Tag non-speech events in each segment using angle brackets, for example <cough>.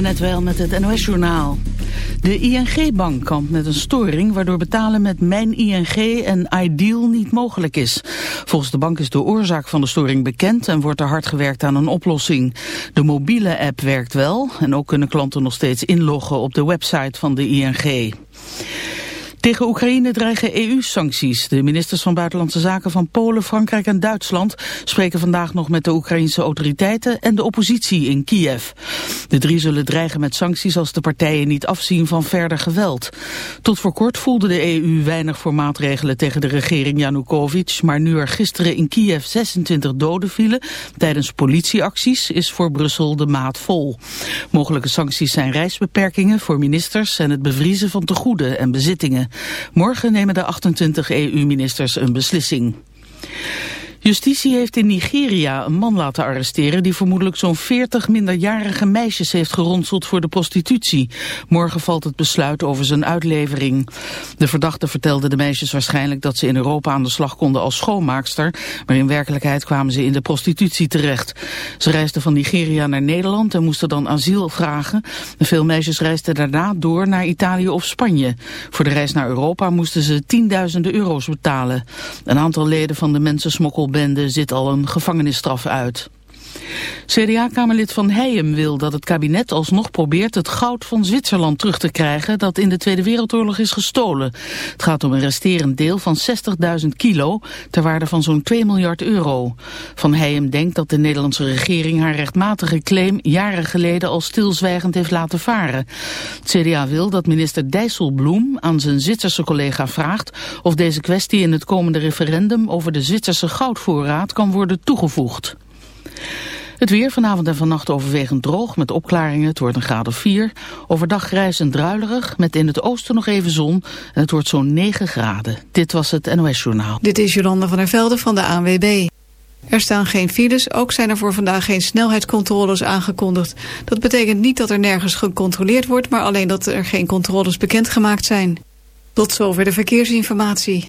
net wel met het NOS-journaal. De ING-bank kampt met een storing waardoor betalen met Mijn ING en Ideal niet mogelijk is. Volgens de bank is de oorzaak van de storing bekend en wordt er hard gewerkt aan een oplossing. De mobiele app werkt wel en ook kunnen klanten nog steeds inloggen op de website van de ING. Tegen Oekraïne dreigen EU-sancties. De ministers van Buitenlandse Zaken van Polen, Frankrijk en Duitsland spreken vandaag nog met de Oekraïnse autoriteiten en de oppositie in Kiev. De drie zullen dreigen met sancties als de partijen niet afzien van verder geweld. Tot voor kort voelde de EU weinig voor maatregelen tegen de regering Janukovic, maar nu er gisteren in Kiev 26 doden vielen tijdens politieacties is voor Brussel de maat vol. Mogelijke sancties zijn reisbeperkingen voor ministers en het bevriezen van tegoeden en bezittingen. Morgen nemen de 28 EU-ministers een beslissing. Justitie heeft in Nigeria een man laten arresteren die vermoedelijk zo'n 40 minderjarige meisjes heeft geronseld voor de prostitutie. Morgen valt het besluit over zijn uitlevering. De verdachte vertelde de meisjes waarschijnlijk dat ze in Europa aan de slag konden als schoonmaakster, maar in werkelijkheid kwamen ze in de prostitutie terecht. Ze reisden van Nigeria naar Nederland en moesten dan asiel vragen. veel meisjes reisden daarna door naar Italië of Spanje. Voor de reis naar Europa moesten ze tienduizenden euro's betalen. Een aantal leden van de mensensmokkel bende zit al een gevangenisstraf uit. CDA-kamerlid Van Heijem wil dat het kabinet alsnog probeert het goud van Zwitserland terug te krijgen dat in de Tweede Wereldoorlog is gestolen. Het gaat om een resterend deel van 60.000 kilo ter waarde van zo'n 2 miljard euro. Van Heijem denkt dat de Nederlandse regering haar rechtmatige claim jaren geleden al stilzwijgend heeft laten varen. Het CDA wil dat minister Dijsselbloem aan zijn Zwitserse collega vraagt of deze kwestie in het komende referendum over de Zwitserse goudvoorraad kan worden toegevoegd. Het weer vanavond en vannacht overwegend droog met opklaringen. Het wordt een graad of 4. Overdag grijs en druilerig met in het oosten nog even zon. En het wordt zo'n 9 graden. Dit was het NOS Journaal. Dit is Jolanda van der Velde van de ANWB. Er staan geen files, ook zijn er voor vandaag geen snelheidscontroles aangekondigd. Dat betekent niet dat er nergens gecontroleerd wordt, maar alleen dat er geen controles bekendgemaakt zijn. Tot zover de verkeersinformatie.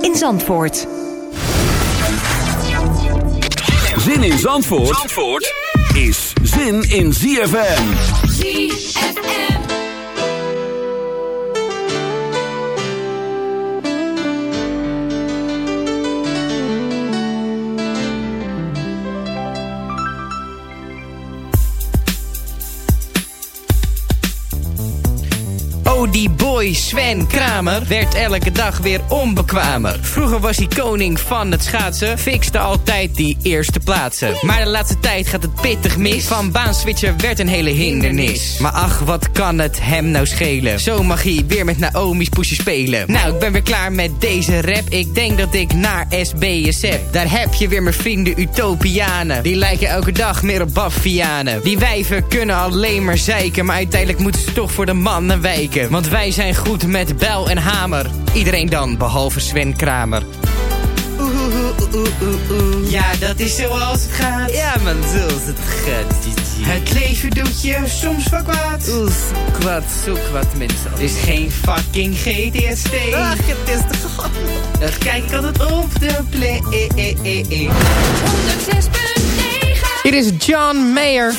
in Zandvoort. Zin in Zandvoort, Zandvoort is zin in ZFM. ZFM. Die boy Sven Kramer werd elke dag weer onbekwamer. Vroeger was hij koning van het schaatsen, fixte altijd die eerste plaatsen. Maar de laatste tijd gaat het pittig mis, van baanswitcher werd een hele hindernis. Maar ach, wat kan het hem nou schelen? Zo mag hij weer met Naomi's poesje spelen. Nou, ik ben weer klaar met deze rap. Ik denk dat ik naar SBS heb. Daar heb je weer mijn vrienden Utopianen. Die lijken elke dag meer op baffianen. Die wijven kunnen alleen maar zeiken, maar uiteindelijk moeten ze toch voor de mannen wijken. Want wij zijn goed met bel en hamer. Iedereen dan, behalve Sven Kramer. Oeh, oeh, oeh, oeh, oeh. Ja, dat is zoals het gaat. Ja, man, zoals het gaat. Het leven doet je soms wel kwaad. Oeh, kwaad, zo kwaad, mensen. Het is geen fucking GTSD. Ach, het is toch... Dat kijk ik altijd op de play. 106.9 Hier is John Mayer.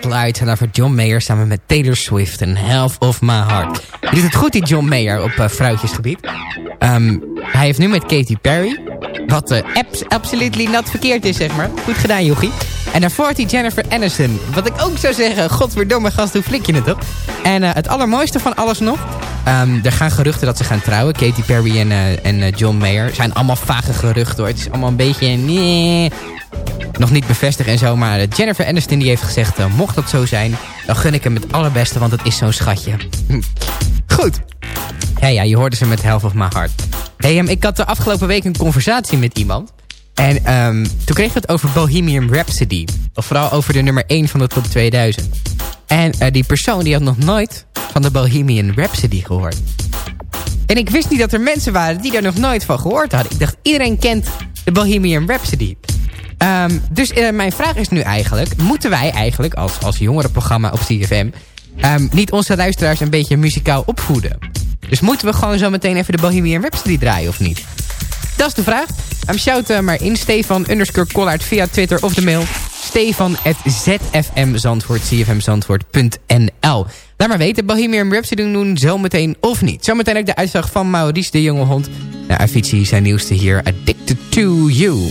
En daarvoor John Mayer samen met Taylor Swift en Half of My Heart. Je doet het goed, die John Mayer, op fruitjesgebied. Ehm, hij heeft nu met Katy Perry. Wat uh, abs absolutely not verkeerd is, zeg maar. Goed gedaan, jochie. En daarvoor had hij Jennifer Aniston. Wat ik ook zou zeggen, godverdomme gast, hoe flik je het op? En uh, het allermooiste van alles nog... Um, er gaan geruchten dat ze gaan trouwen. Katy Perry en, en John Mayer. zijn allemaal vage geruchten hoor. Het is allemaal een beetje... Nee, nog niet bevestigd en zo. Maar Jennifer Aniston die heeft gezegd... Uh, mocht dat zo zijn, dan gun ik hem het allerbeste. Want het is zo'n schatje. Goed. Ja, ja, je hoorde ze met Half of My Heart. Hey, um, ik had de afgelopen week een conversatie met iemand. En um, toen kregen we het over Bohemian Rhapsody. Of vooral over de nummer 1 van de top 2000. En uh, die persoon die had nog nooit van de Bohemian Rhapsody gehoord. En ik wist niet dat er mensen waren die daar nog nooit van gehoord hadden. Ik dacht, iedereen kent de Bohemian Rhapsody. Um, dus uh, mijn vraag is nu eigenlijk... moeten wij eigenlijk als, als jongerenprogramma op CFM... Um, niet onze luisteraars een beetje muzikaal opvoeden? Dus moeten we gewoon zo meteen even de Bohemian Rhapsody draaien of niet? Dat is de vraag. Um, shout uh, maar in Stefan underscore via Twitter of de mail. Stefan at zfmzandvoort, Laat maar weten, Bohemian Rhapsody doen zometeen of niet. Zometeen ook de uitslag van Maurice de Jonge Hond. Nou, Avicii zijn nieuwste hier, Addicted to You.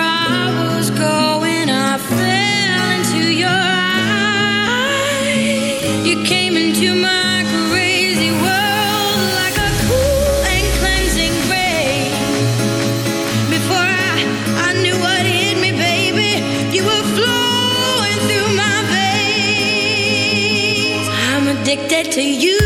to you.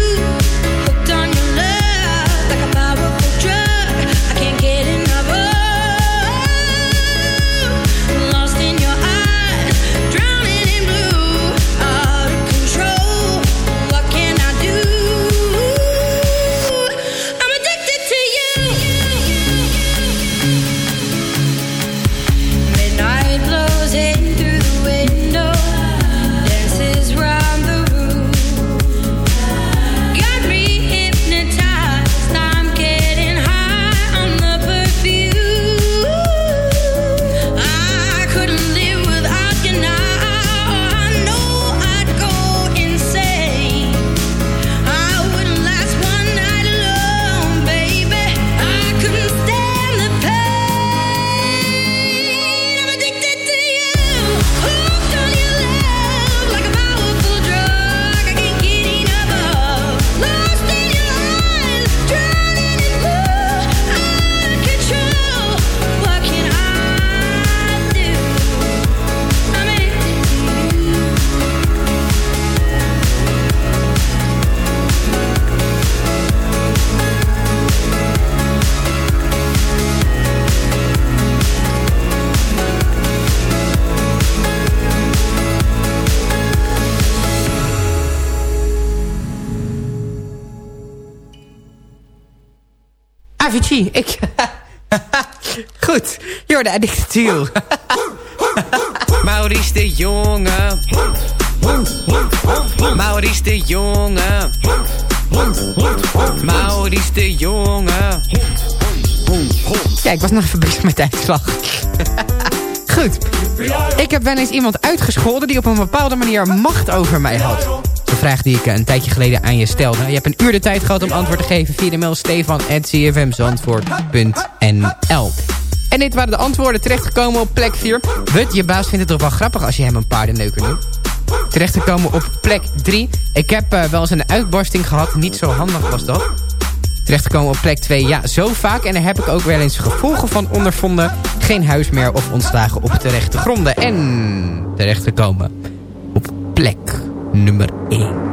Avicii, ik... <laughs> Goed, to You. Maurice de Jonge. Maurice de Jonge. Maurice de Jonge. Ja, ik was nog even bezig met de uitslag. Goed. Ik heb wel eens iemand uitgescholden die op een bepaalde manier macht over mij had. Een vraag die ik een tijdje geleden aan je stelde. Je hebt een uur de tijd gehad om antwoord te geven via de mail stefan.cfmzandvoort.nl En dit waren de antwoorden terechtgekomen op plek 4. Hut, je baas vindt het toch wel grappig als je hem een paardenneuker noemt. Terechtgekomen op plek 3. Ik heb eh, wel eens een uitbarsting gehad. Niet zo handig was dat. Terechtgekomen op plek 2. Ja, zo vaak. En daar heb ik ook wel eens gevolgen van ondervonden. Geen huis meer of ontslagen op terechte gronden. En terechtgekomen op plek nummer 1.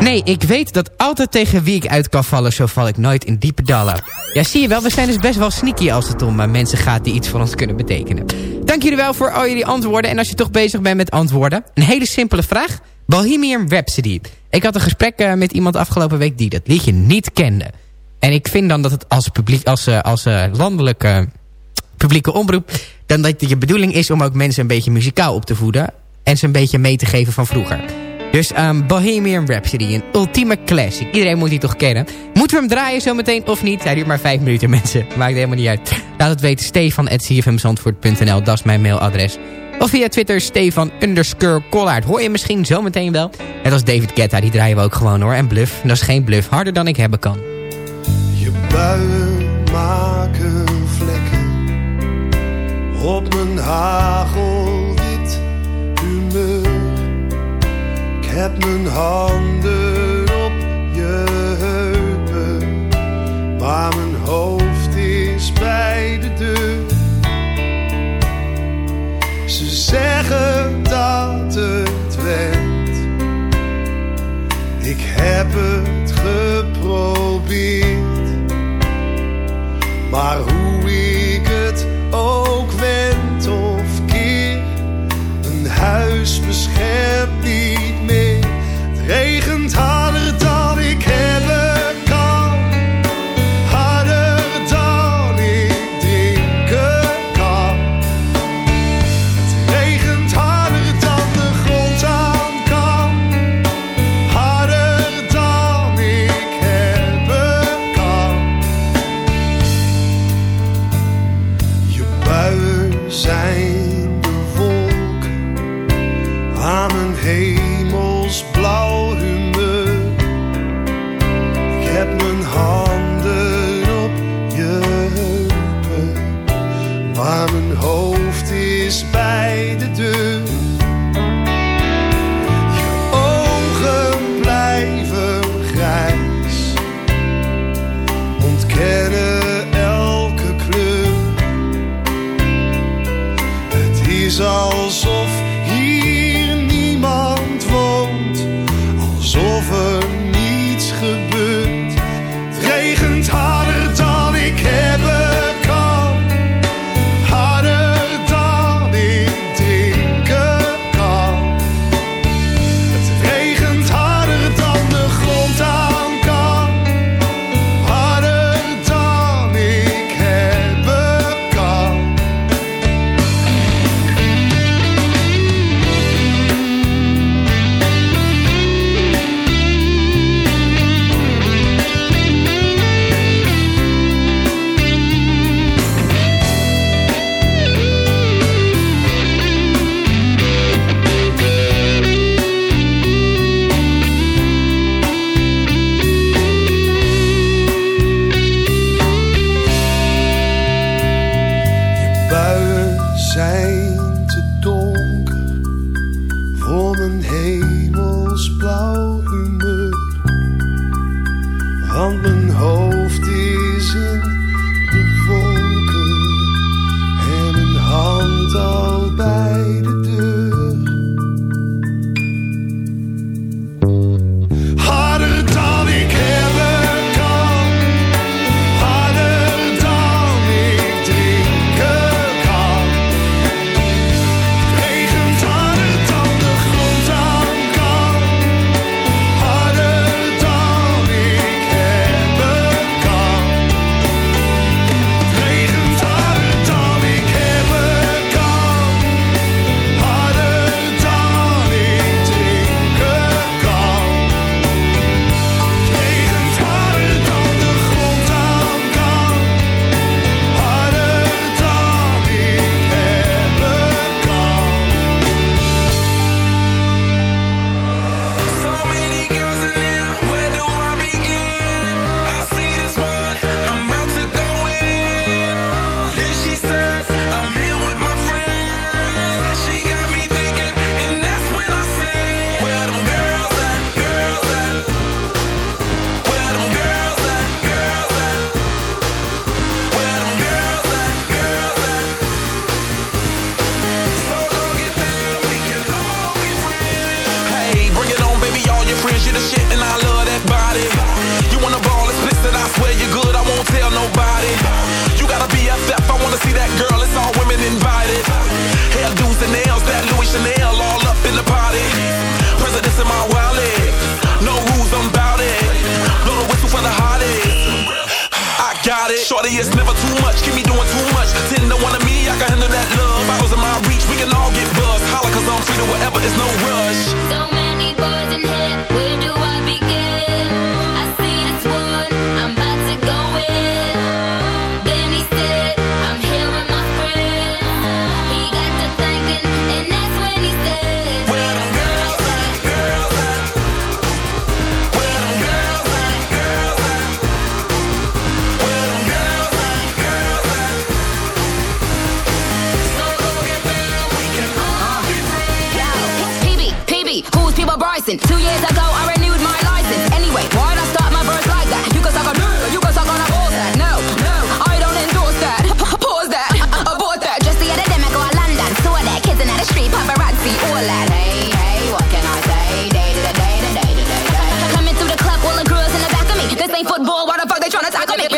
Nee, ik weet dat altijd tegen wie ik uit kan vallen... zo val ik nooit in diepe dalen. Ja, zie je wel, we zijn dus best wel sneaky als het om eh, mensen gaat... die iets voor ons kunnen betekenen. Dank jullie wel voor al jullie antwoorden. En als je toch bezig bent met antwoorden... een hele simpele vraag. Bohemian Rhapsody. Ik had een gesprek eh, met iemand afgelopen week... die dat liedje niet kende. En ik vind dan dat het als, publiek, als, eh, als landelijke publieke omroep... dan dat je bedoeling is om ook mensen een beetje muzikaal op te voeden... en ze een beetje mee te geven van vroeger. Dus um, Bohemian Rhapsody, een ultieme classic. Iedereen moet die toch kennen. Moeten we hem draaien zometeen of niet? Hij duurt maar vijf minuten, <laughs> mensen. Maakt helemaal niet uit. Laat het weten, stefan.cfmzandvoort.nl. Dat is mijn mailadres. Of via Twitter, Stefan underscore. Hoor je misschien zometeen wel. Net als David Guetta, die draaien we ook gewoon hoor. En Bluff, dat is geen bluff. Harder dan ik hebben kan. Je buien maken op mijn hagelwit humeur. Ik heb mijn handen op je heupen, maar mijn hoofd is bij de deur. Ze zeggen dat het went. Ik heb het geprobeerd. Maar hoe het ook wend of keer, een huis beschermt niet meer. Het regent harder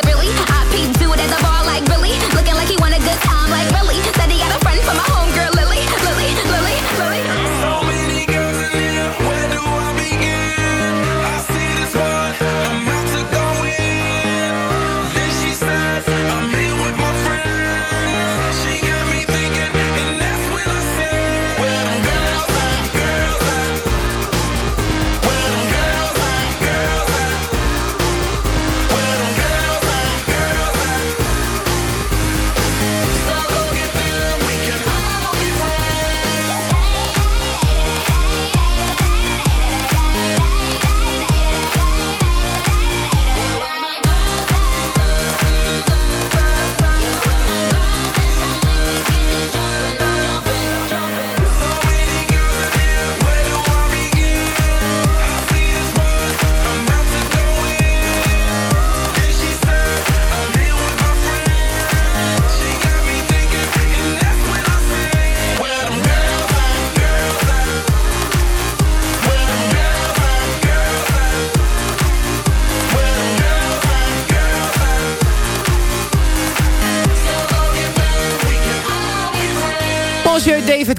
really?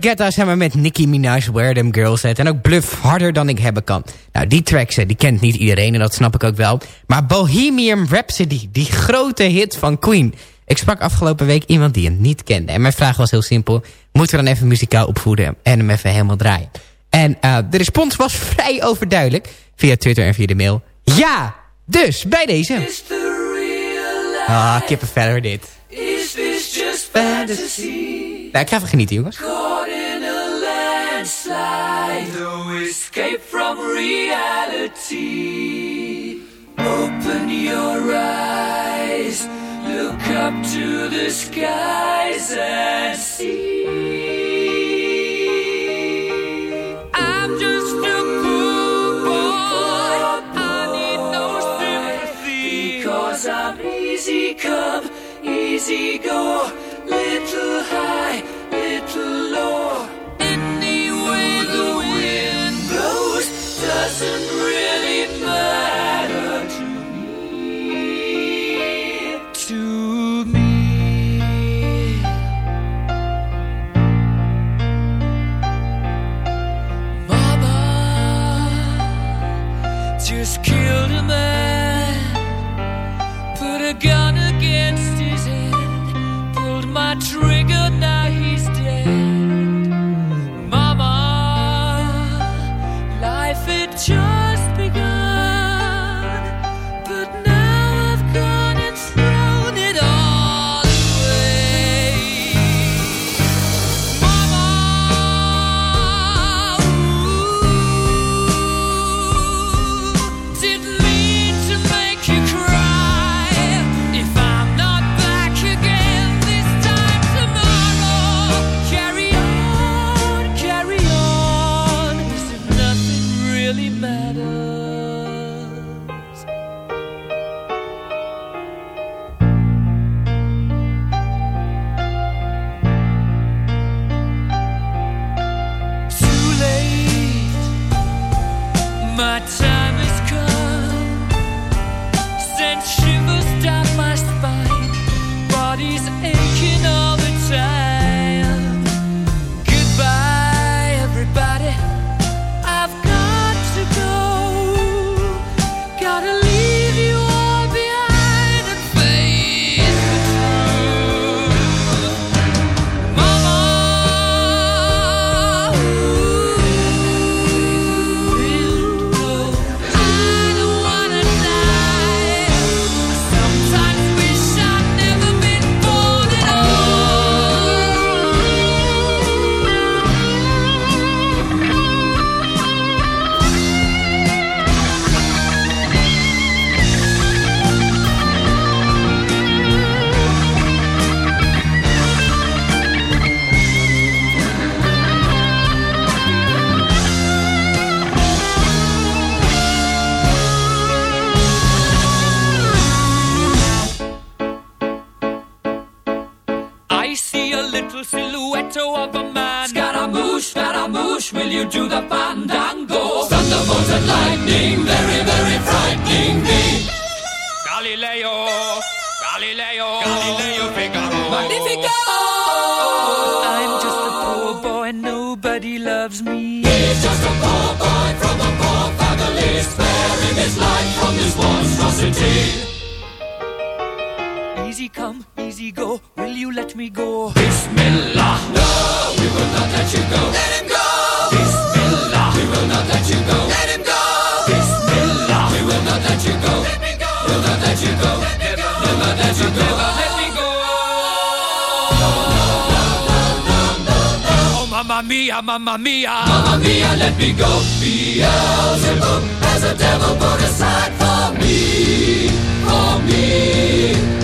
Get Guetta samen met Nicki Minaj Where Them Girls At. En ook Bluff Harder Dan Ik Hebben Kan. Nou, die tracks, die kent niet iedereen en dat snap ik ook wel. Maar Bohemian Rhapsody, die grote hit van Queen. Ik sprak afgelopen week iemand die hem niet kende. En mijn vraag was heel simpel. Moeten we dan even muzikaal opvoeden en hem even helemaal draaien? En eh, de respons was vrij overduidelijk. Via Twitter en via de mail. Ja, dus bij deze. Ah, oh, kippenvel dit. Is this just fantasy? Nou, ik ga even genieten, jongens. landslide, no escape from reality. Open your eyes, look up to the skies and see. I'm just a poor boy, I need no sympathy. Because I'm easy come, easy go, little high. and real mia. Mamma mia, let me go. Beelzebub has a devil put aside for me, for me.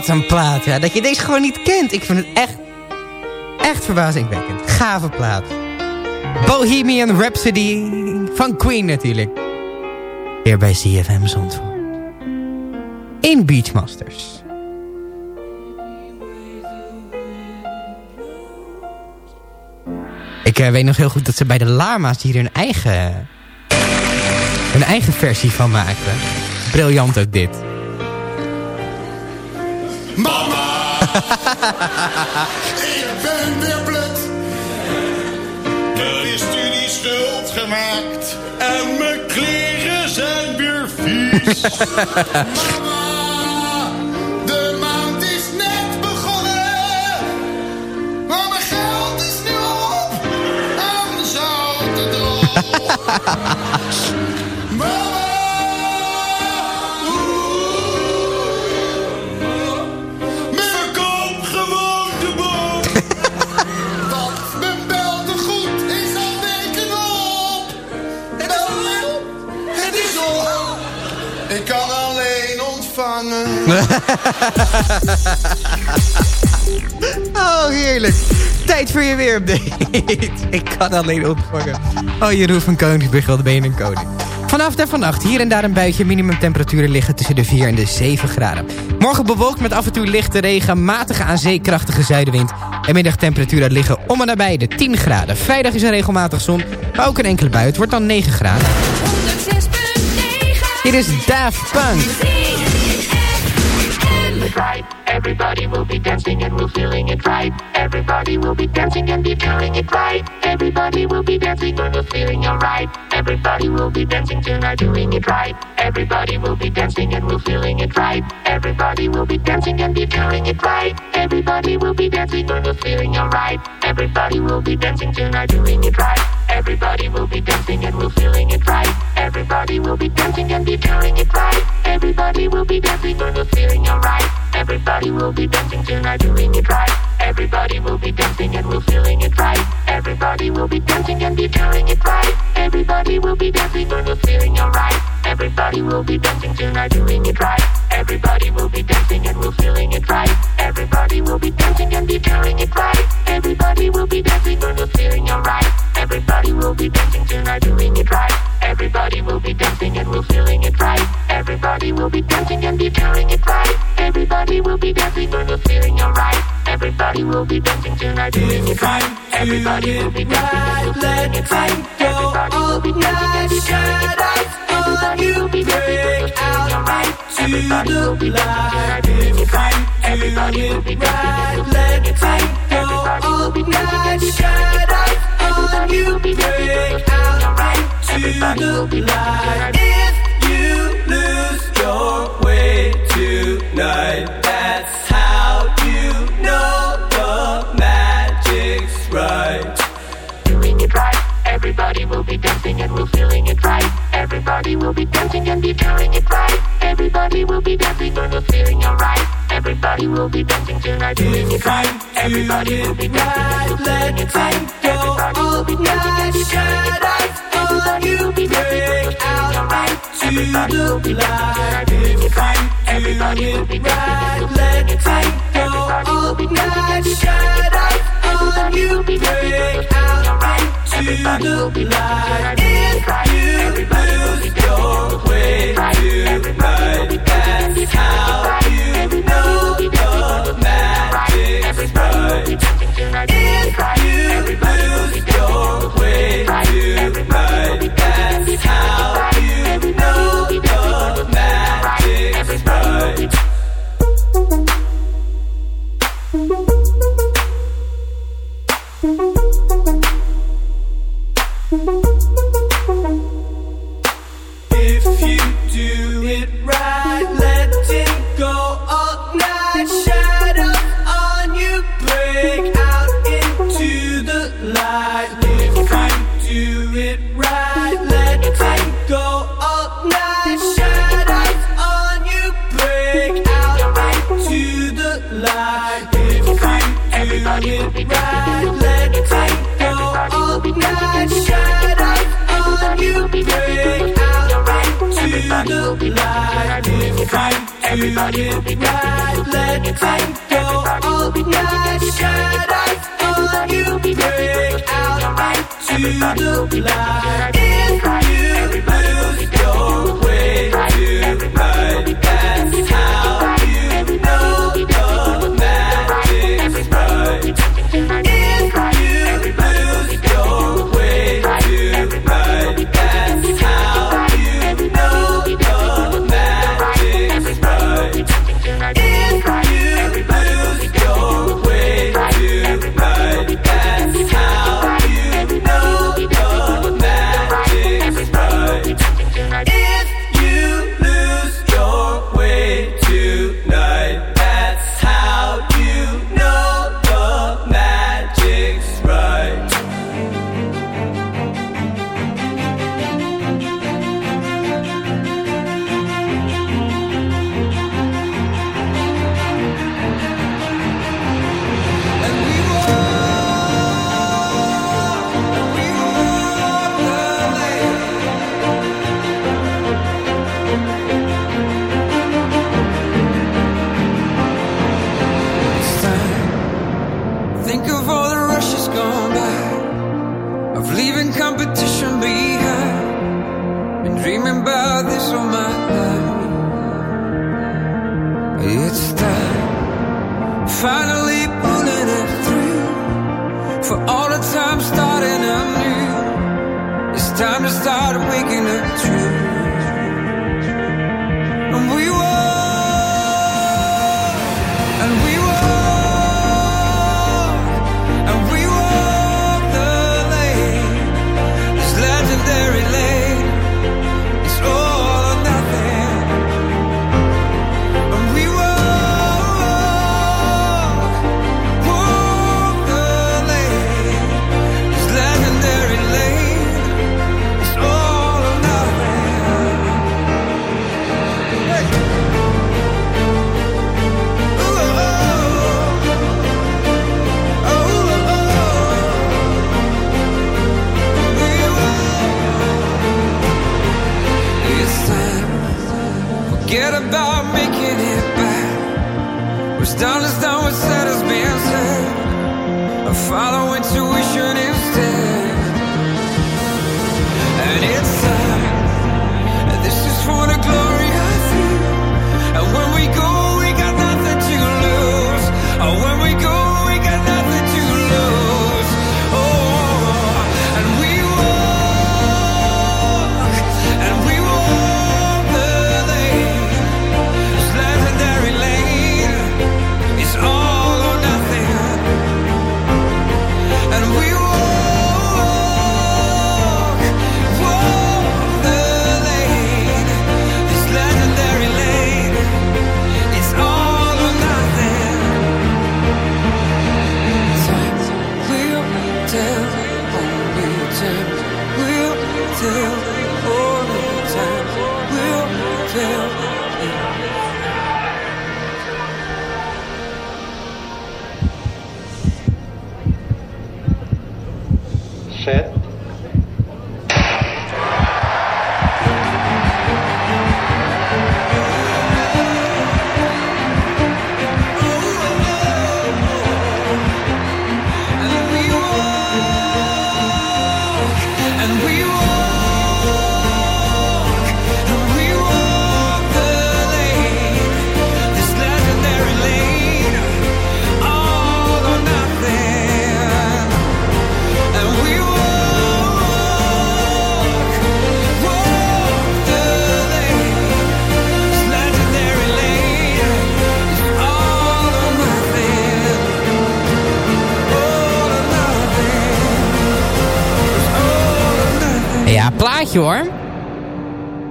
Wat een plaat, ja. Dat je deze gewoon niet kent. Ik vind het echt, echt verbazingwekkend. Gave plaat. Bohemian Rhapsody van Queen natuurlijk. Hier bij CFM Zandvoort. In Beachmasters. Ik eh, weet nog heel goed dat ze bij de Lama's hier hun eigen, hun eigen versie van maakten. Briljant ook dit. Ik ben weer blut. Er is studie schuld gemaakt en mijn kleren zijn weer vies. Mama, de maand is net begonnen, maar mijn geld is nu op en zout droog. <laughs> Oh, heerlijk. Tijd voor je weerupdate. <laughs> Ik kan alleen ontvangen. Oh, Jeroen van Koningsbrug, wat ben je een koning. Vanaf en vannacht hier en daar een buitje. Minimumtemperaturen liggen tussen de 4 en de 7 graden. Morgen bewolkt met af en toe lichte regen, matige aan zee krachtige zuidenwind. En middagtemperaturen liggen om en nabij de 10 graden. Vrijdag is er regelmatig zon, maar ook een enkele bui. Het wordt dan 9 graden. 106.9 Dit is Daft Punk. Right. Everybody will be dancing and we're feeling it right. Everybody will be dancing and be feeling it right. Everybody will be dancing and we're feeling alright. Everybody will be dancing tonight, doing it right. Everybody will be dancing and we're feeling it right. Everybody will be dancing and be feeling it right. Everybody will be dancing and we're feeling alright. Everybody will be dancing tonight, doing it right. Everybody will be dancing and we're feeling it right. Everybody will be dancing and be feeling it right. Everybody will be dancing and we're feeling alright. Everybody will be dancing tonight, doing it right. Everybody will be dancing and we're feeling it right. Everybody will be dancing and be feeling it right. Everybody will be dancing and we're feeling alright. Everybody will be dancing tonight, doing it right. Everybody will be dancing and we're feeling it right. Everybody will be dancing and be feeling it right. Everybody will be dancing and we're feeling alright. Everybody will be dancing tonight, doing it right. Everybody will be dancing and we're feeling it right. Everybody will be dancing and be feeling it right. Everybody will be dancing and we're feeling alright. Everybody will be dancing tonight, doing it right. Everybody will be dancing and we're feeling it right. Everybody will be dancing and be feeling it right. Everybody will be dancing and we're feeling alright. Everybody will be dancing tonight, doing it right. Everybody will be dancing and we're feeling it right. Everybody will be dancing and be feeling it right. Everybody will be dancing and we're feeling alright into the light. If you lose your way tonight, that's how you know the magic's right. Doing it right, everybody will be dancing and we're feeling it right. Everybody will be dancing and be doing it right. Everybody will be dancing and we're feeling alright. Everybody will be dancing tonight, doing it right. Everybody will be dancing, let the time go all night. Shine eyes on you, break out into the light. If you do it right, let the time go all night. Shine eyes on you, break out into the light. If you lose your way tonight, that's how you know the magic's right. If you lose your way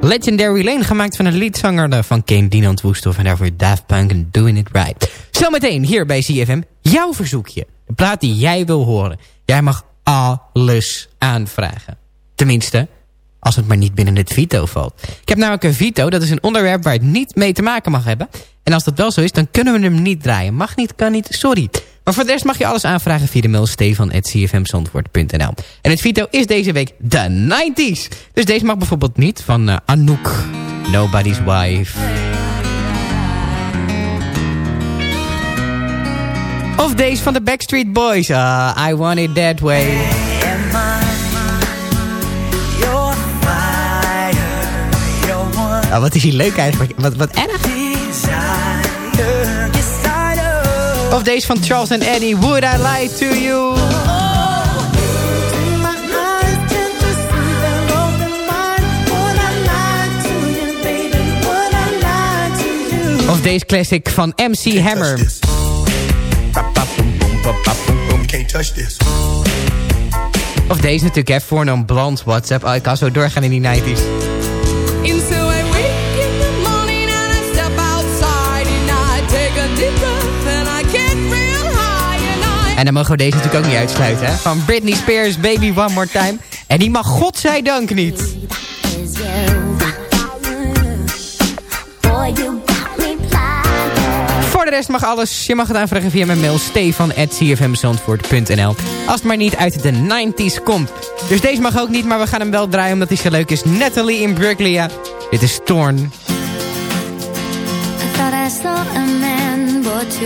Legendary Lane, gemaakt van een liedzanger van Kane Dinant Woesthoff. En daarvoor Daft Punk en Doing It Right. Zometeen hier bij CFM, jouw verzoekje. De plaat die jij wil horen. Jij mag alles aanvragen. Tenminste, als het maar niet binnen het Vito valt. Ik heb namelijk een Vito, dat is een onderwerp waar het niet mee te maken mag hebben. En als dat wel zo is, dan kunnen we hem niet draaien. Mag niet, kan niet, sorry. Maar voor de rest mag je alles aanvragen via de mail stefan.cfmzandvoort.nl. En het Vito is deze week de 90s. Dus deze mag bijvoorbeeld niet van eh, Anouk. Nobody's Wife. Of deze van de Backstreet Boys. Ah, I Want It That Way. Ah, wat is hier leuk eigenlijk. Wat, wat erg. Of deze van Charles en Eddie. Would I Lie To You. Of deze classic van MC Hammer. Of deze natuurlijk, hè. Voornaam Blond WhatsApp. Oh, ik kan zo doorgaan in die 90s. En dan mogen we deze natuurlijk ook niet uitsluiten, hè. Van Britney Spears, Baby One More Time. En die mag godzijdank niet. Voor de rest mag alles. Je mag het aanvragen via mijn mail stefan.cfmzandvoort.nl Als het maar niet uit de 90s komt. Dus deze mag ook niet, maar we gaan hem wel draaien omdat hij zo leuk is. Natalie in Brooklyn. Dit is Torn. I thought I saw a man brought to.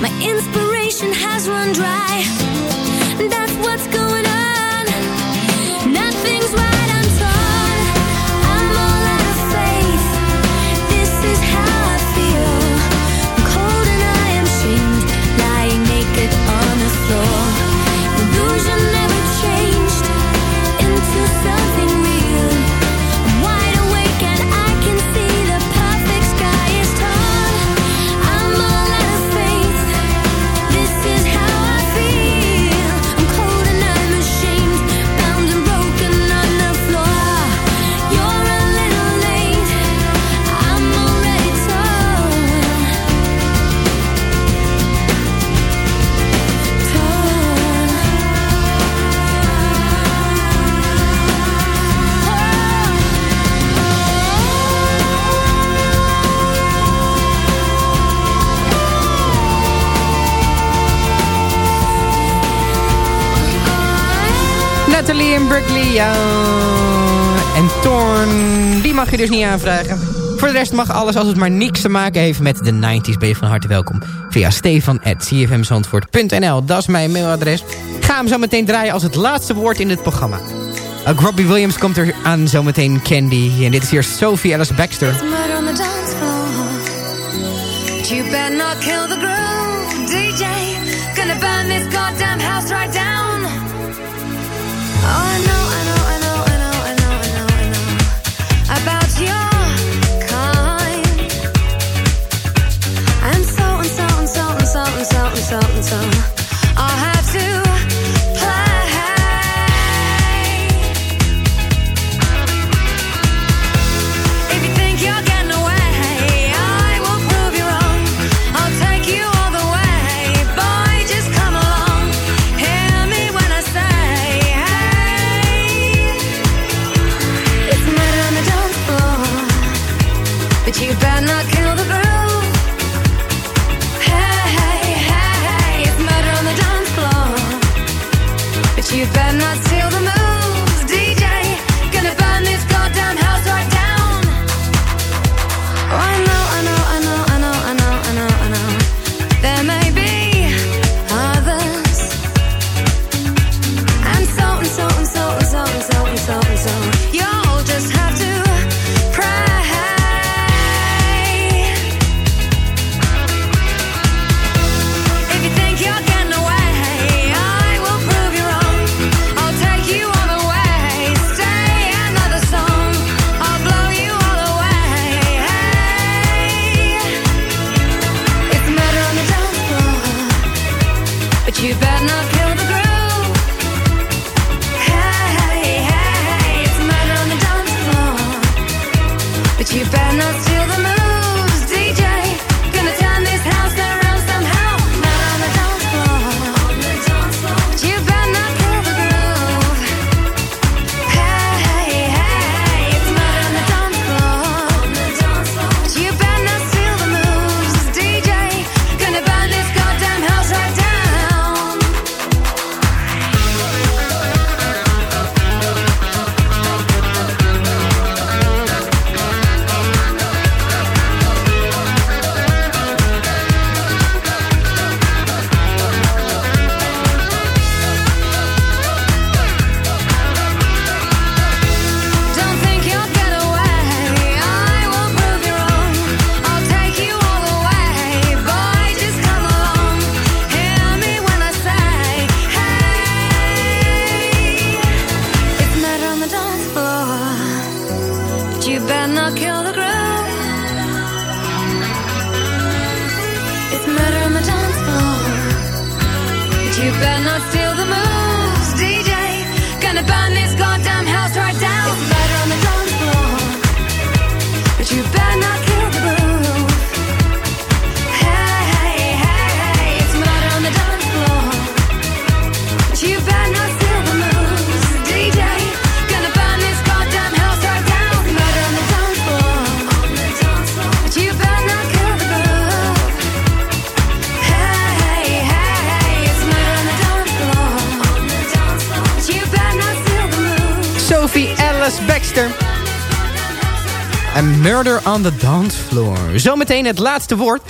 My inspiration has run dry. That's Natalie en Thorn, die mag je dus niet aanvragen. Voor de rest mag alles als het maar niks te maken heeft met de 90s. Ben je van harte welkom via stefan.cfmzandvoort.nl. Dat is mijn mailadres. Ga hem zo meteen draaien als het laatste woord in het programma. Robbie Williams komt er aan zometeen Candy. En dit is hier Sophie Alice Baxter. You better not kill the groove, DJ. Gonna burn this goddamn house right down. Oh, I Zometeen het laatste woord.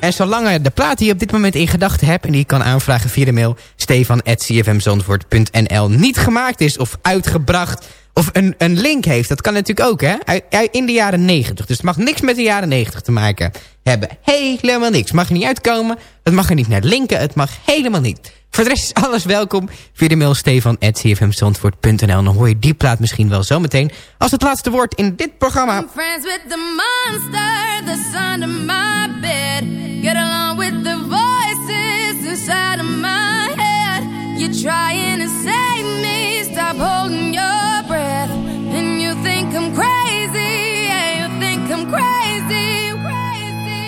En zolang de plaat die je op dit moment in gedachten hebt... en die je kan aanvragen via de mail... stefan.cfmzandvoort.nl niet gemaakt is of uitgebracht... of een, een link heeft, dat kan natuurlijk ook, hè? In de jaren 90. Dus het mag niks met de jaren 90 te maken hebben. Helemaal niks. Mag er niet uitkomen. Het mag er niet naar linken. Het mag helemaal niet. Voor de rest is alles welkom via de mail stefan.cfmzandvoort.nl. Dan hoor je die plaat misschien wel zometeen... als het laatste woord in dit programma... friends with the monster. Get along with the voices of my head.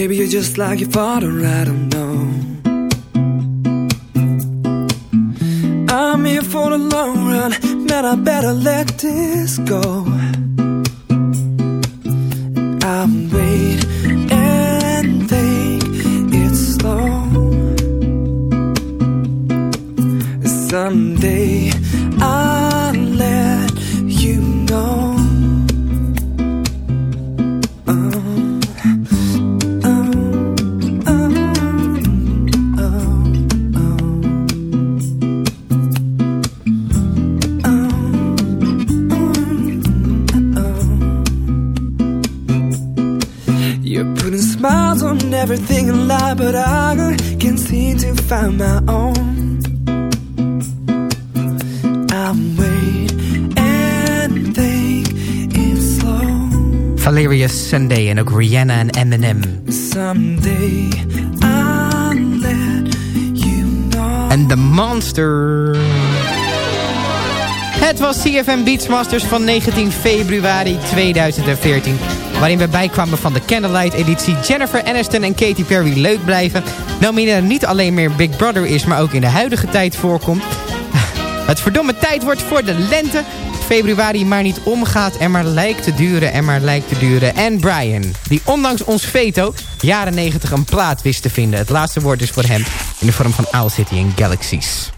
Maybe you're just like your father. I don't know. I'm here for the long run. Man, I better let this go. I'm wait Sunday en ook Rihanna en Eminem. Someday I'll let you know. En The Monster. Het was CFM Beachmasters van 19 februari 2014. Waarin we bijkwamen van de Candlelight editie. Jennifer Aniston en Katy Perry leuk blijven. Nomineren niet alleen meer Big Brother is, maar ook in de huidige tijd voorkomt. <laughs> Het verdomme tijd wordt voor de lente. Februari maar niet omgaat en maar lijkt te duren en maar lijkt te duren. En Brian, die ondanks ons veto jaren 90 een plaat wist te vinden. Het laatste woord is voor hem in de vorm van Owl City en Galaxies.